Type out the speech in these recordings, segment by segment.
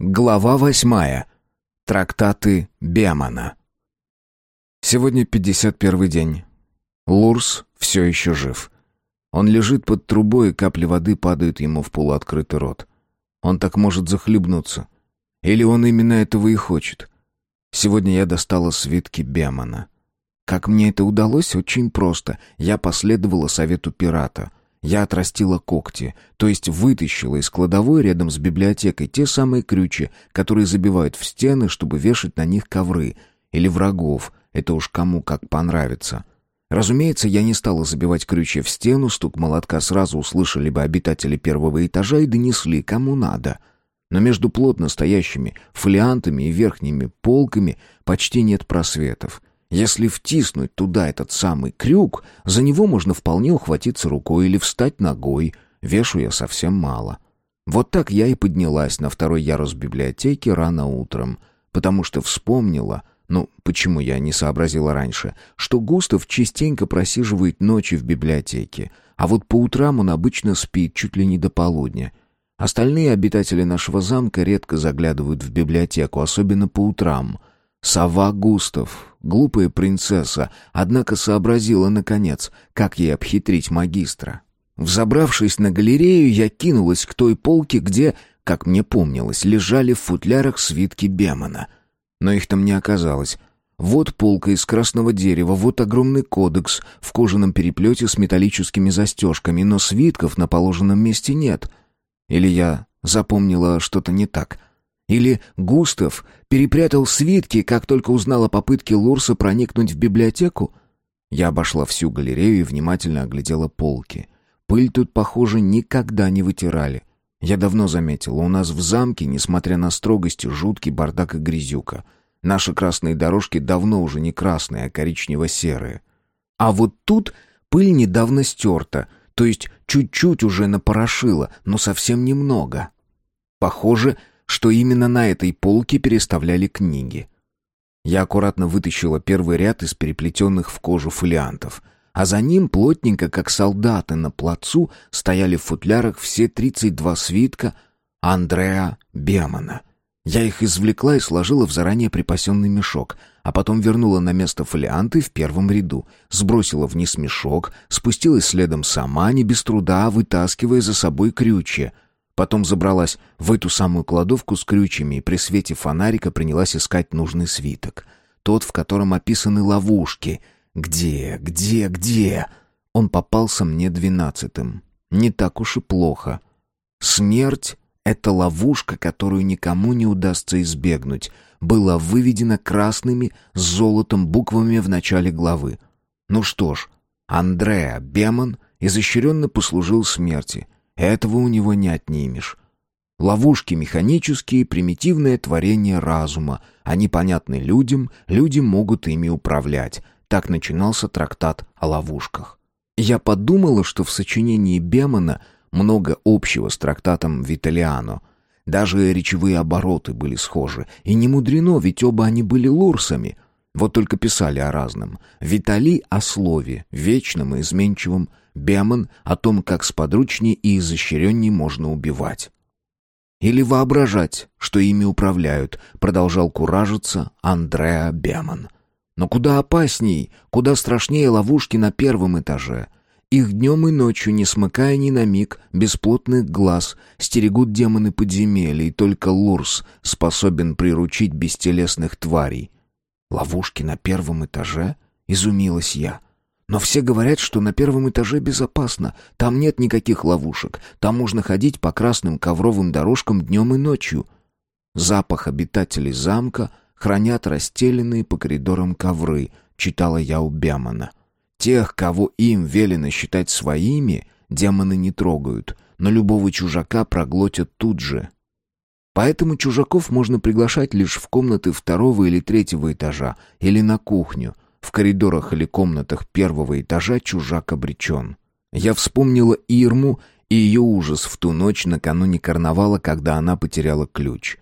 Глава восьмая. Трактаты Бемана. Сегодня 51 день. Лурс все еще жив. Он лежит под трубой, и капли воды падают ему в полуоткрытый рот. Он так может захлебнуться. Или он именно этого и хочет. Сегодня я достала свитки Бемана. Как мне это удалось? Очень просто. Я последовала совету пирата — я отрастила когти, то есть вытащила из кладовой рядом с библиотекой те самые крючи, которые забивают в стены, чтобы вешать на них ковры. Или врагов, это уж кому как понравится. Разумеется, я не стала забивать крючи в стену, стук молотка сразу услышали бы обитатели первого этажа и донесли, кому надо. Но между плотно стоящими фолиантами и верхними полками почти нет просветов. Если втиснуть туда этот самый крюк, за него можно вполне ухватиться рукой или встать ногой. Вешу я совсем мало. Вот так я и поднялась на второй ярус библиотеки рано утром, потому что вспомнила, ну, почему я не сообразила раньше, что Густав частенько просиживает ночи в библиотеке, а вот по утрам он обычно спит чуть ли не до полудня. Остальные обитатели нашего замка редко заглядывают в библиотеку, особенно по утрам. Сова Густав, глупая принцесса, однако сообразила, наконец, как ей обхитрить магистра. Взобравшись на галерею, я кинулась к той полке, где, как мне помнилось, лежали в футлярах свитки Бемона. Но их там не оказалось. Вот полка из красного дерева, вот огромный кодекс в кожаном переплете с металлическими застежками, но свитков на положенном месте нет. Или я запомнила что-то не так — или Густав перепрятал свитки, как только узнал о попытке Лурса проникнуть в библиотеку? Я обошла всю галерею и внимательно оглядела полки. Пыль тут, похоже, никогда не вытирали. Я давно заметила, у нас в замке, несмотря на строгость, жуткий бардак и грязюка. Наши красные дорожки давно уже не красные, а коричнево-серые. А вот тут пыль недавно стерта, то есть чуть-чуть уже напорошила, но совсем немного. Похоже, что именно на этой полке переставляли книги. Я аккуратно вытащила первый ряд из переплетенных в кожу фолиантов, а за ним плотненько, как солдаты на плацу, стояли в футлярах все 32 свитка Андреа Бемана. Я их извлекла и сложила в заранее припасенный мешок, а потом вернула на место фолианты в первом ряду, сбросила вниз мешок, спустилась следом сама, не без труда, вытаскивая за собой крючья — Потом забралась в эту самую кладовку с крючьями и при свете фонарика принялась искать нужный свиток. Тот, в котором описаны ловушки. Где, где, где? Он попался мне двенадцатым. Не так уж и плохо. Смерть — это ловушка, которую никому не удастся избегнуть. Была выведена красными с золотом буквами в начале главы. Ну что ж, Андреа Бемон изощренно послужил смерти — этого у него не отнимешь. Ловушки механические, примитивное творение разума. Они понятны людям, люди могут ими управлять. Так начинался трактат о ловушках. Я подумала, что в сочинении Бемона много общего с трактатом Виталиано. Даже речевые обороты были схожи. И не мудрено, ведь оба они были лурсами. Вот только писали о разном. Витали о слове, вечном и изменчивом, Бемон о том, как сподручнее и изощренней можно убивать. Или воображать, что ими управляют, продолжал куражиться Андреа Бемон. Но куда опасней, куда страшнее ловушки на первом этаже. Их днем и ночью, не смыкая ни на миг, бесплотных глаз, стерегут демоны подземелья, и только Лурс способен приручить бестелесных тварей. Ловушки на первом этаже? Изумилась я. Но все говорят, что на первом этаже безопасно. Там нет никаких ловушек. Там можно ходить по красным ковровым дорожкам днем и ночью. Запах обитателей замка хранят расстеленные по коридорам ковры, читала я у Бямана. Тех, кого им велено считать своими, демоны не трогают, но любого чужака проглотят тут же. Поэтому чужаков можно приглашать лишь в комнаты второго или третьего этажа или на кухню — в коридорах или комнатах первого этажа чужак обречен. Я вспомнила Ирму и ее ужас в ту ночь накануне карнавала, когда она потеряла ключ.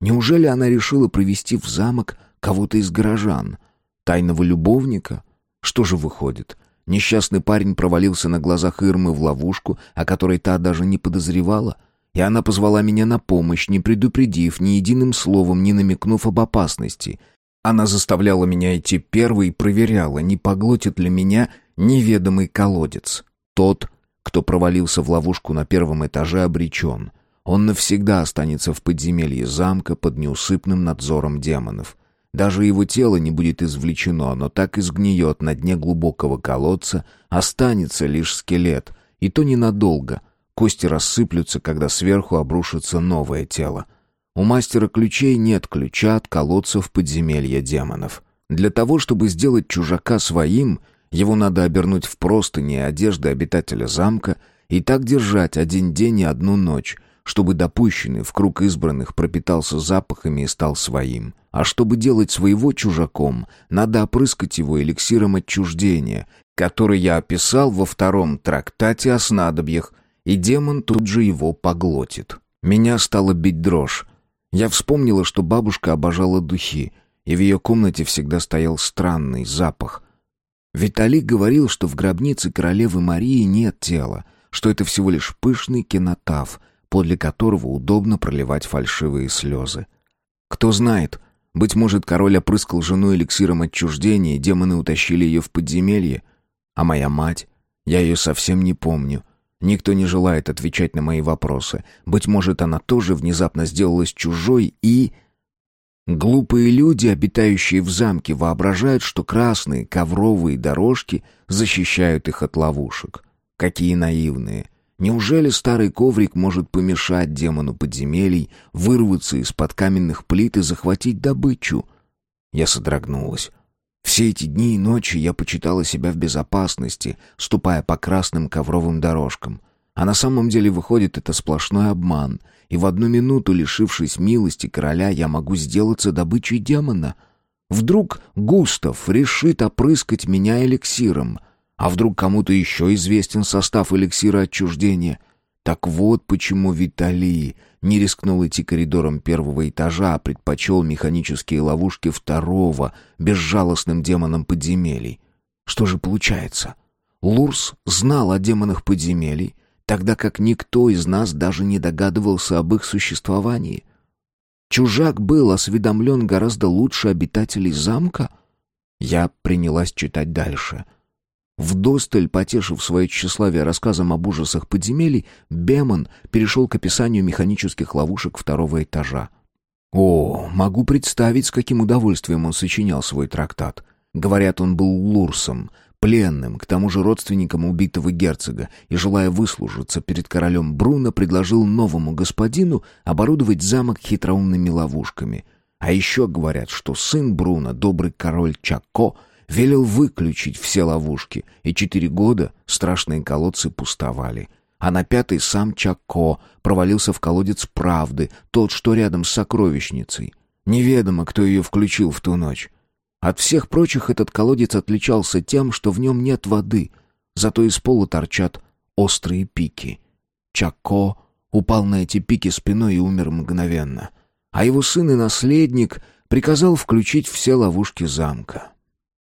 Неужели она решила привести в замок кого-то из горожан? Тайного любовника? Что же выходит? Несчастный парень провалился на глазах Ирмы в ловушку, о которой та даже не подозревала? и она позвала меня на помощь, не предупредив ни единым словом, не намекнув об опасности. Она заставляла меня идти первой и проверяла, не поглотит ли меня неведомый колодец. Тот, кто провалился в ловушку на первом этаже, обречен. Он навсегда останется в подземелье замка под неусыпным надзором демонов. Даже его тело не будет извлечено, но так и сгниет на дне глубокого колодца, останется лишь скелет, и то ненадолго. Кости рассыплются, когда сверху обрушится новое тело. У мастера ключей нет ключа от колодца в подземелье демонов. Для того, чтобы сделать чужака своим, его надо обернуть в простыни одежды обитателя замка и так держать один день и одну ночь, чтобы допущенный в круг избранных пропитался запахами и стал своим. А чтобы делать своего чужаком, надо опрыскать его эликсиром отчуждения, который я описал во втором трактате о снадобьях, и демон тут же его поглотит. Меня стало бить дрожь. Я вспомнила, что бабушка обожала духи, и в ее комнате всегда стоял странный запах. Виталий говорил, что в гробнице королевы Марии нет тела, что это всего лишь пышный кинотаф — подле которого удобно проливать фальшивые слезы. Кто знает, быть может, король опрыскал жену эликсиром отчуждения, и демоны утащили ее в подземелье. А моя мать? Я ее совсем не помню. Никто не желает отвечать на мои вопросы. Быть может, она тоже внезапно сделалась чужой и... Глупые люди, обитающие в замке, воображают, что красные ковровые дорожки защищают их от ловушек. Какие наивные. Неужели старый коврик может помешать демону подземелий вырваться из-под каменных плит и захватить добычу? Я содрогнулась. Все эти дни и ночи я почитала себя в безопасности, ступая по красным ковровым дорожкам. А на самом деле выходит это сплошной обман, и в одну минуту, лишившись милости короля, я могу сделаться добычей демона. Вдруг Густав решит опрыскать меня эликсиром — а вдруг кому-то еще известен состав эликсира отчуждения? Так вот почему Виталий не рискнул идти коридором первого этажа, а предпочел механические ловушки второго, безжалостным демонам подземелий. Что же получается? Лурс знал о демонах подземелий, тогда как никто из нас даже не догадывался об их существовании. Чужак был осведомлен гораздо лучше обитателей замка? Я принялась читать дальше — Вдосталь потешив свое тщеславие рассказом об ужасах подземелий, Бемон перешел к описанию механических ловушек второго этажа. О, могу представить, с каким удовольствием он сочинял свой трактат. Говорят, он был лурсом, пленным, к тому же родственником убитого герцога, и, желая выслужиться перед королем Бруно, предложил новому господину оборудовать замок хитроумными ловушками. А еще говорят, что сын Бруно, добрый король Чако, велел выключить все ловушки, и четыре года страшные колодцы пустовали. А на пятый сам Чако провалился в колодец правды, тот, что рядом с сокровищницей. Неведомо, кто ее включил в ту ночь. От всех прочих этот колодец отличался тем, что в нем нет воды, зато из пола торчат острые пики. Чако упал на эти пики спиной и умер мгновенно. А его сын и наследник приказал включить все ловушки замка.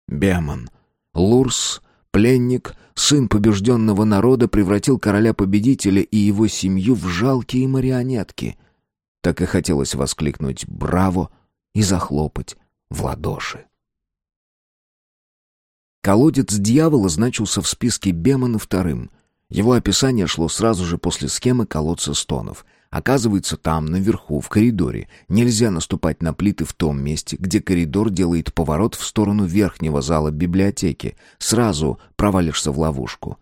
Бемон. Лурс, пленник, сын побежденного народа, превратил короля-победителя и его семью в жалкие марионетки. Так и хотелось воскликнуть «Браво!» и захлопать в ладоши. Колодец дьявола значился в списке Бемона вторым. Его описание шло сразу же после схемы колодца стонов — Оказывается, там, наверху, в коридоре, нельзя наступать на плиты в том месте, где коридор делает поворот в сторону верхнего зала библиотеки. Сразу провалишься в ловушку.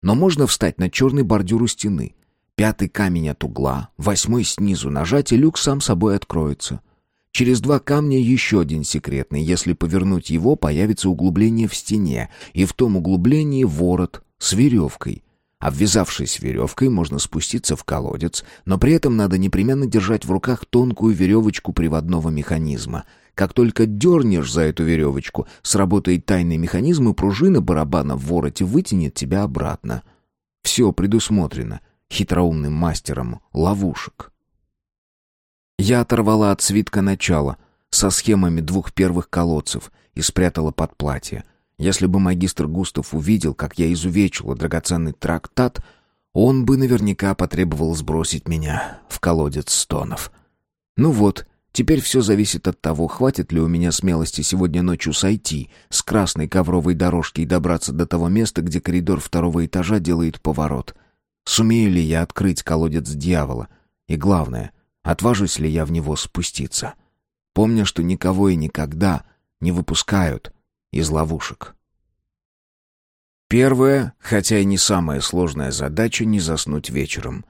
Но можно встать на черный бордюр у стены. Пятый камень от угла, восьмой снизу нажать, и люк сам собой откроется. Через два камня еще один секретный. Если повернуть его, появится углубление в стене, и в том углублении ворот с веревкой — Обвязавшись веревкой, можно спуститься в колодец, но при этом надо непременно держать в руках тонкую веревочку приводного механизма. Как только дернешь за эту веревочку, сработает тайный механизм, и пружина барабана в вороте вытянет тебя обратно. Все предусмотрено хитроумным мастером ловушек. Я оторвала от свитка начала со схемами двух первых колодцев и спрятала под платье. Если бы магистр Густав увидел, как я изувечила драгоценный трактат, он бы наверняка потребовал сбросить меня в колодец стонов. Ну вот, теперь все зависит от того, хватит ли у меня смелости сегодня ночью сойти с красной ковровой дорожки и добраться до того места, где коридор второго этажа делает поворот. Сумею ли я открыть колодец дьявола? И главное, отважусь ли я в него спуститься? Помня, что никого и никогда не выпускают из ловушек. Первая, хотя и не самая сложная задача, не заснуть вечером.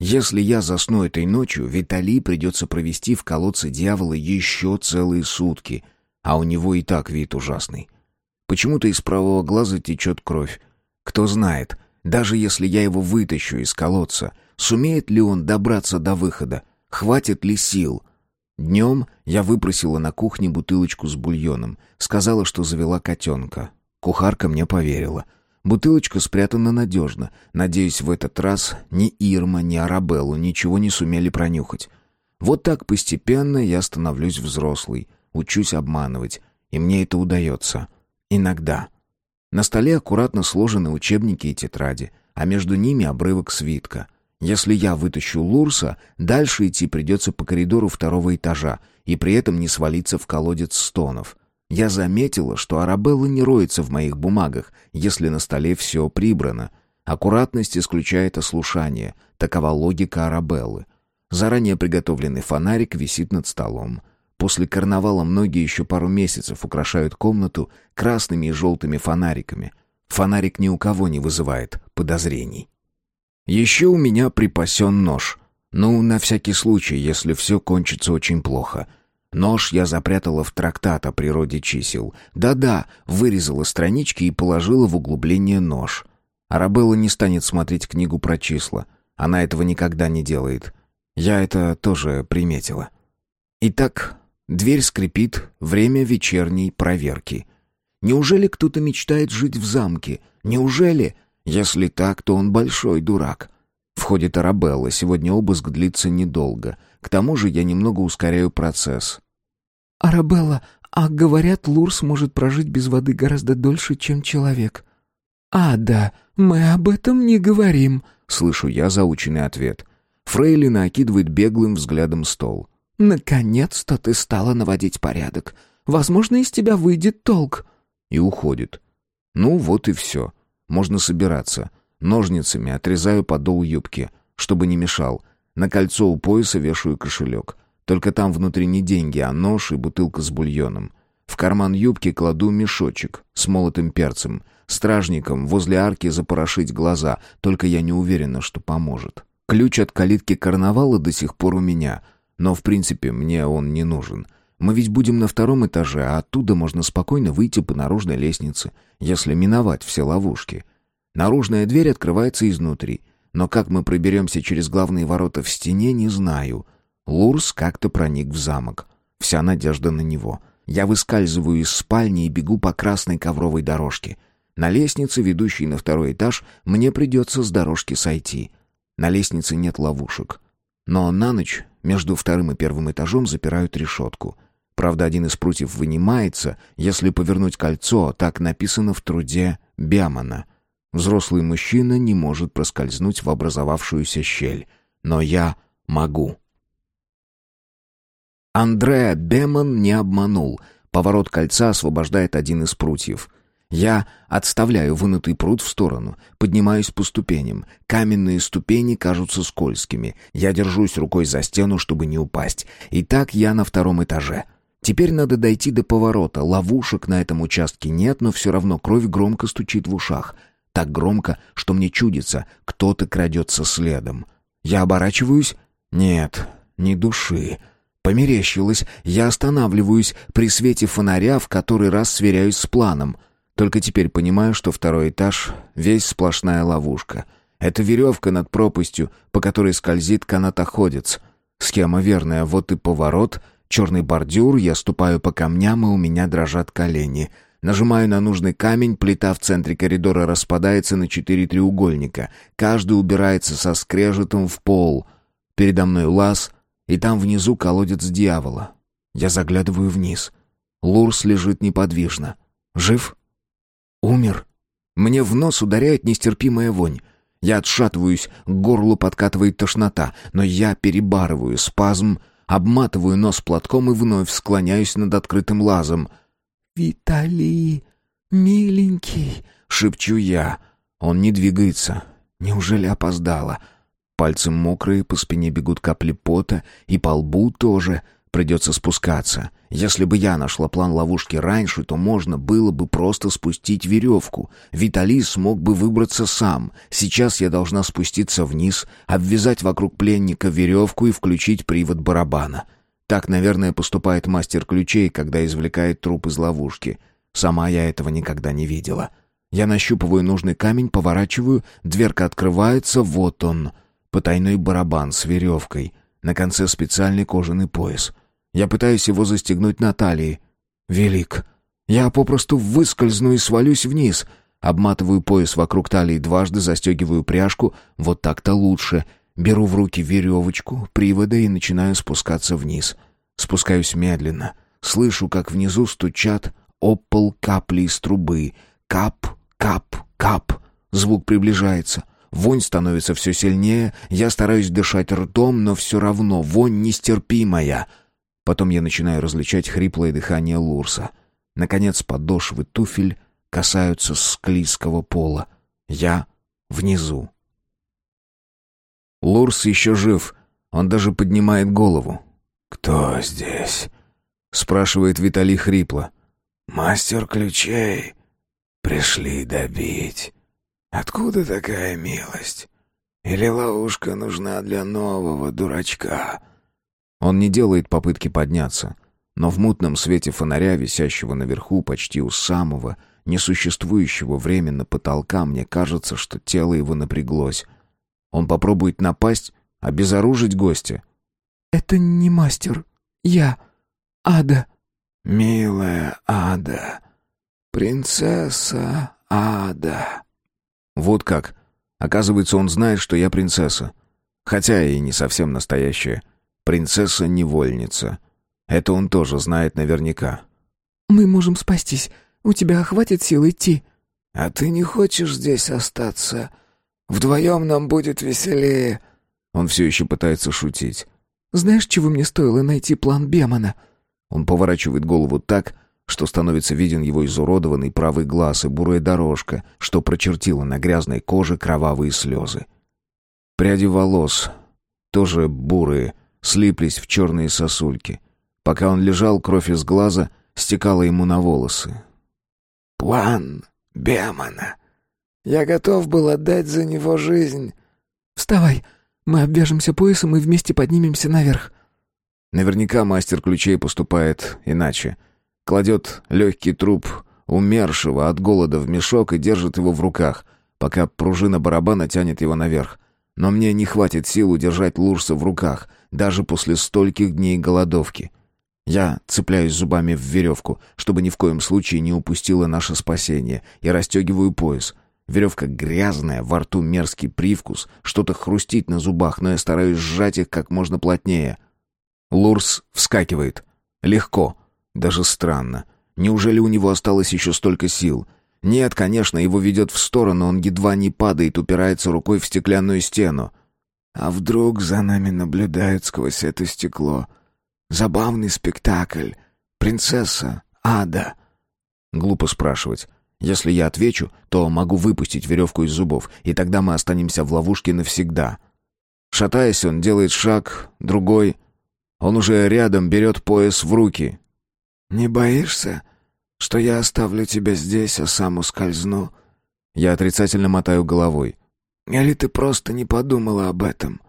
Если я засну этой ночью, Виталий придется провести в колодце дьявола еще целые сутки, а у него и так вид ужасный. Почему-то из правого глаза течет кровь. Кто знает, даже если я его вытащу из колодца, сумеет ли он добраться до выхода, хватит ли сил. Днем я выпросила на кухне бутылочку с бульоном, сказала, что завела котенка. Кухарка мне поверила — Бутылочка спрятана надежно. Надеюсь, в этот раз ни Ирма, ни Арабеллу ничего не сумели пронюхать. Вот так постепенно я становлюсь взрослый, учусь обманывать, и мне это удается. Иногда. На столе аккуратно сложены учебники и тетради, а между ними обрывок свитка. Если я вытащу Лурса, дальше идти придется по коридору второго этажа и при этом не свалиться в колодец стонов — я заметила, что Арабелла не роется в моих бумагах, если на столе все прибрано. Аккуратность исключает ослушание. Такова логика Арабеллы. Заранее приготовленный фонарик висит над столом. После карнавала многие еще пару месяцев украшают комнату красными и желтыми фонариками. Фонарик ни у кого не вызывает подозрений. Еще у меня припасен нож. Ну, на всякий случай, если все кончится очень плохо — Нож я запрятала в трактат о природе чисел. Да-да, вырезала странички и положила в углубление нож. Арабелла не станет смотреть книгу про числа. Она этого никогда не делает. Я это тоже приметила. Итак, дверь скрипит, время вечерней проверки. Неужели кто-то мечтает жить в замке? Неужели? Если так, то он большой дурак. Входит Арабелла, сегодня обыск длится недолго. К тому же я немного ускоряю процесс. «Арабелла, а говорят, Лурс может прожить без воды гораздо дольше, чем человек». «А, да, мы об этом не говорим», — слышу я заученный ответ. Фрейлина окидывает беглым взглядом стол. «Наконец-то ты стала наводить порядок. Возможно, из тебя выйдет толк». И уходит. Ну, вот и все. Можно собираться. Ножницами отрезаю подол юбки, чтобы не мешал. На кольцо у пояса вешаю кошелек. Только там внутри не деньги, а нож и бутылка с бульоном. В карман юбки кладу мешочек с молотым перцем. Стражникам возле арки запорошить глаза, только я не уверена, что поможет. Ключ от калитки карнавала до сих пор у меня, но в принципе мне он не нужен. Мы ведь будем на втором этаже, а оттуда можно спокойно выйти по наружной лестнице, если миновать все ловушки. Наружная дверь открывается изнутри, но как мы проберемся через главные ворота в стене, не знаю — Лурс как-то проник в замок. Вся надежда на него. Я выскальзываю из спальни и бегу по красной ковровой дорожке. На лестнице, ведущей на второй этаж, мне придется с дорожки сойти. На лестнице нет ловушек. Но на ночь между вторым и первым этажом запирают решетку. Правда, один из прутьев вынимается, если повернуть кольцо, так написано в труде Бямана. Взрослый мужчина не может проскользнуть в образовавшуюся щель. Но я могу. Андреа Бемон не обманул. Поворот кольца освобождает один из прутьев. Я отставляю вынутый прут в сторону, поднимаюсь по ступеням. Каменные ступени кажутся скользкими. Я держусь рукой за стену, чтобы не упасть. И так я на втором этаже. Теперь надо дойти до поворота. Ловушек на этом участке нет, но все равно кровь громко стучит в ушах. Так громко, что мне чудится, кто-то крадется следом. Я оборачиваюсь. Нет, ни души. Померещилось, я останавливаюсь при свете фонаря, в который раз сверяюсь с планом. Только теперь понимаю, что второй этаж — весь сплошная ловушка. Это веревка над пропастью, по которой скользит канатоходец. Схема верная, вот и поворот, черный бордюр, я ступаю по камням, и у меня дрожат колени. Нажимаю на нужный камень, плита в центре коридора распадается на четыре треугольника. Каждый убирается со скрежетом в пол. Передо мной лаз — и там внизу колодец дьявола. Я заглядываю вниз. Лурс лежит неподвижно. Жив? Умер? Мне в нос ударяет нестерпимая вонь. Я отшатываюсь, к горлу подкатывает тошнота, но я перебарываю спазм, обматываю нос платком и вновь склоняюсь над открытым лазом. «Виталий, миленький!» — шепчу я. Он не двигается. Неужели опоздала? Пальцы мокрые, по спине бегут капли пота, и по лбу тоже — Придется спускаться. Если бы я нашла план ловушки раньше, то можно было бы просто спустить веревку. Виталий смог бы выбраться сам. Сейчас я должна спуститься вниз, обвязать вокруг пленника веревку и включить привод барабана. Так, наверное, поступает мастер ключей, когда извлекает труп из ловушки. Сама я этого никогда не видела. Я нащупываю нужный камень, поворачиваю, дверка открывается, вот он. Потайной барабан с веревкой. На конце специальный кожаный пояс — я пытаюсь его застегнуть на талии. Велик. Я попросту выскользну и свалюсь вниз. Обматываю пояс вокруг талии дважды, застегиваю пряжку. Вот так-то лучше. Беру в руки веревочку, приводы и начинаю спускаться вниз. Спускаюсь медленно. Слышу, как внизу стучат об пол капли из трубы. Кап, кап, кап. Звук приближается. Вонь становится все сильнее. Я стараюсь дышать ртом, но все равно вонь нестерпимая. Потом я начинаю различать хриплое дыхание Лурса. Наконец подошвы туфель касаются склизкого пола. Я внизу. Лурс еще жив. Он даже поднимает голову. «Кто здесь?» — спрашивает Виталий хрипло. «Мастер ключей. Пришли добить. Откуда такая милость? Или ловушка нужна для нового дурачка?» Он не делает попытки подняться, но в мутном свете фонаря, висящего наверху почти у самого, несуществующего временно потолка, мне кажется, что тело его напряглось. Он попробует напасть, обезоружить гостя. «Это не мастер. Я. Ада». «Милая Ада. Принцесса Ада». Вот как. Оказывается, он знает, что я принцесса. Хотя и не совсем настоящая. Принцесса-невольница. Это он тоже знает наверняка. «Мы можем спастись. У тебя хватит сил идти». «А ты не хочешь здесь остаться? Вдвоем нам будет веселее». Он все еще пытается шутить. «Знаешь, чего мне стоило найти план Бемана?» Он поворачивает голову так, что становится виден его изуродованный правый глаз и бурая дорожка, что прочертила на грязной коже кровавые слезы. Пряди волос, тоже бурые, слиплись в черные сосульки. Пока он лежал, кровь из глаза стекала ему на волосы. «План Бемана. Я готов был отдать за него жизнь». «Вставай, мы обвяжемся поясом и вместе поднимемся наверх». Наверняка мастер ключей поступает иначе. Кладет легкий труп умершего от голода в мешок и держит его в руках, пока пружина барабана тянет его наверх. Но мне не хватит сил удержать Лурса в руках, даже после стольких дней голодовки. Я цепляюсь зубами в веревку, чтобы ни в коем случае не упустила наше спасение, и расстегиваю пояс. Веревка грязная, во рту мерзкий привкус, что-то хрустит на зубах, но я стараюсь сжать их как можно плотнее. Лурс вскакивает. Легко. Даже странно. Неужели у него осталось еще столько сил? Нет, конечно, его ведет в сторону, он едва не падает, упирается рукой в стеклянную стену. А вдруг за нами наблюдают сквозь это стекло? Забавный спектакль. Принцесса, ада. Глупо спрашивать. Если я отвечу, то могу выпустить веревку из зубов, и тогда мы останемся в ловушке навсегда. Шатаясь, он делает шаг, другой. Он уже рядом берет пояс в руки. «Не боишься, что я оставлю тебя здесь, а сам ускользну?» Я отрицательно мотаю головой. Или ты просто не подумала об этом?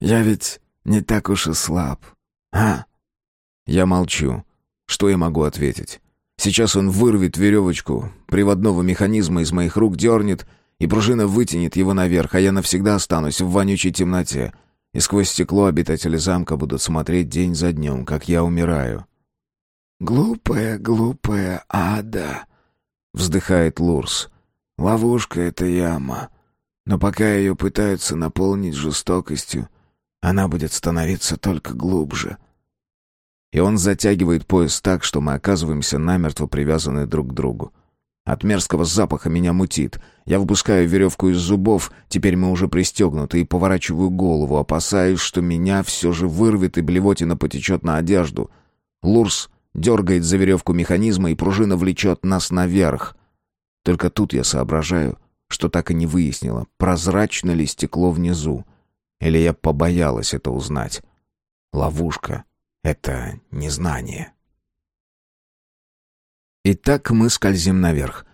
Я ведь не так уж и слаб. А? Я молчу. Что я могу ответить? Сейчас он вырвет веревочку приводного механизма из моих рук, дернет, и пружина вытянет его наверх, а я навсегда останусь в вонючей темноте. И сквозь стекло обитатели замка будут смотреть день за днем, как я умираю. «Глупая, глупая ада!» — вздыхает Лурс. «Ловушка — это яма. Но пока ее пытаются наполнить жестокостью, она будет становиться только глубже. И он затягивает пояс так, что мы оказываемся намертво привязаны друг к другу. От мерзкого запаха меня мутит. Я выпускаю веревку из зубов, теперь мы уже пристегнуты, и поворачиваю голову, опасаясь, что меня все же вырвет и блевотина потечет на одежду. Лурс дергает за веревку механизма, и пружина влечет нас наверх. Только тут я соображаю, что так и не выяснила, прозрачно ли стекло внизу. Или я побоялась это узнать. Ловушка — это незнание. Итак, мы скользим наверх.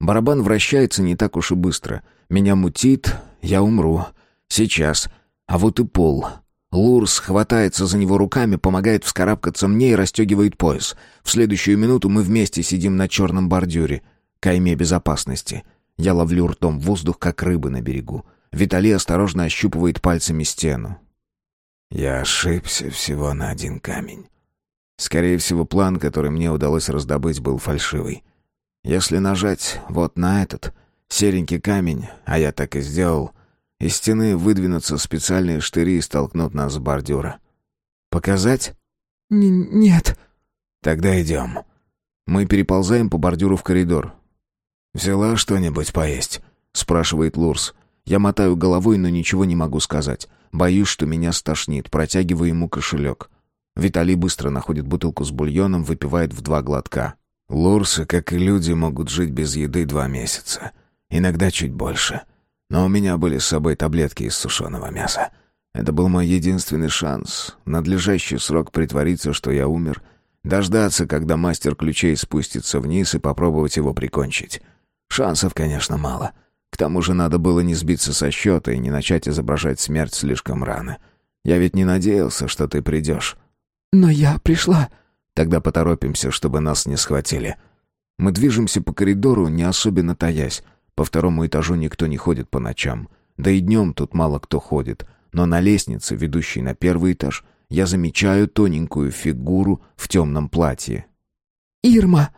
Барабан вращается не так уж и быстро. Меня мутит, я умру. Сейчас. А вот и пол. Лурс хватается за него руками, помогает вскарабкаться мне и расстегивает пояс. В следующую минуту мы вместе сидим на черном бордюре. Кайме безопасности. Я ловлю ртом воздух, как рыбы на берегу. Виталий осторожно ощупывает пальцами стену. Я ошибся всего на один камень. Скорее всего, план, который мне удалось раздобыть, был фальшивый. Если нажать вот на этот серенький камень, а я так и сделал, из стены выдвинутся специальные штыри и столкнут нас с бордюра. Показать? Н нет. Тогда идем. Мы переползаем по бордюру в коридор. «Взяла что-нибудь поесть?» — спрашивает Лурс. Я мотаю головой, но ничего не могу сказать. Боюсь, что меня стошнит. Протягиваю ему кошелек. Виталий быстро находит бутылку с бульоном, выпивает в два глотка. Лурсы, как и люди, могут жить без еды два месяца. Иногда чуть больше. Но у меня были с собой таблетки из сушеного мяса. Это был мой единственный шанс. Надлежащий срок притвориться, что я умер. Дождаться, когда мастер ключей спустится вниз и попробовать его прикончить. Шансов, конечно, мало. К тому же надо было не сбиться со счета и не начать изображать смерть слишком рано. Я ведь не надеялся, что ты придешь. «Но я пришла». «Тогда поторопимся, чтобы нас не схватили». Мы движемся по коридору, не особенно таясь. По второму этажу никто не ходит по ночам. Да и днем тут мало кто ходит. Но на лестнице, ведущей на первый этаж, я замечаю тоненькую фигуру в темном платье. «Ирма,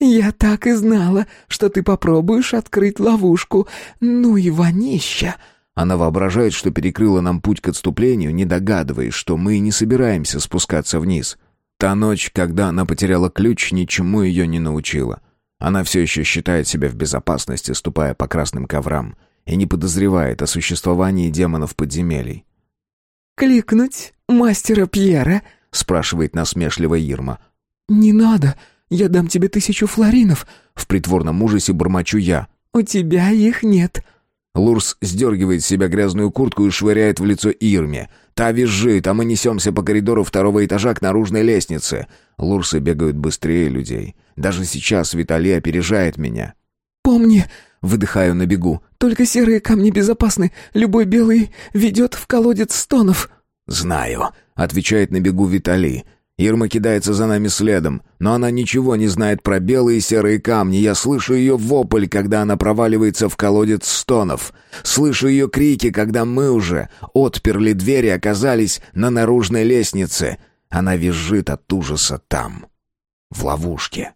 я так и знала, что ты попробуешь открыть ловушку. Ну и вонища!» Она воображает, что перекрыла нам путь к отступлению, не догадываясь, что мы не собираемся спускаться вниз. Та ночь, когда она потеряла ключ, ничему ее не научила. Она все еще считает себя в безопасности, ступая по красным коврам, и не подозревает о существовании демонов подземелий. «Кликнуть мастера Пьера?» — спрашивает насмешливо Ирма. «Не надо, я дам тебе тысячу флоринов», — в притворном ужасе бормочу я. «У тебя их нет». Лурс сдергивает с себя грязную куртку и швыряет в лицо Ирме. Та визжит, а мы несемся по коридору второго этажа к наружной лестнице. Лурсы бегают быстрее людей. Даже сейчас Виталий опережает меня. «Помни!» — выдыхаю на бегу. «Только серые камни безопасны. Любой белый ведет в колодец стонов». «Знаю», — отвечает на бегу Виталий. Ирма кидается за нами следом, но она ничего не знает про белые и серые камни. Я слышу ее вопль, когда она проваливается в колодец стонов. Слышу ее крики, когда мы уже отперли дверь и оказались на наружной лестнице. Она визжит от ужаса там, в ловушке.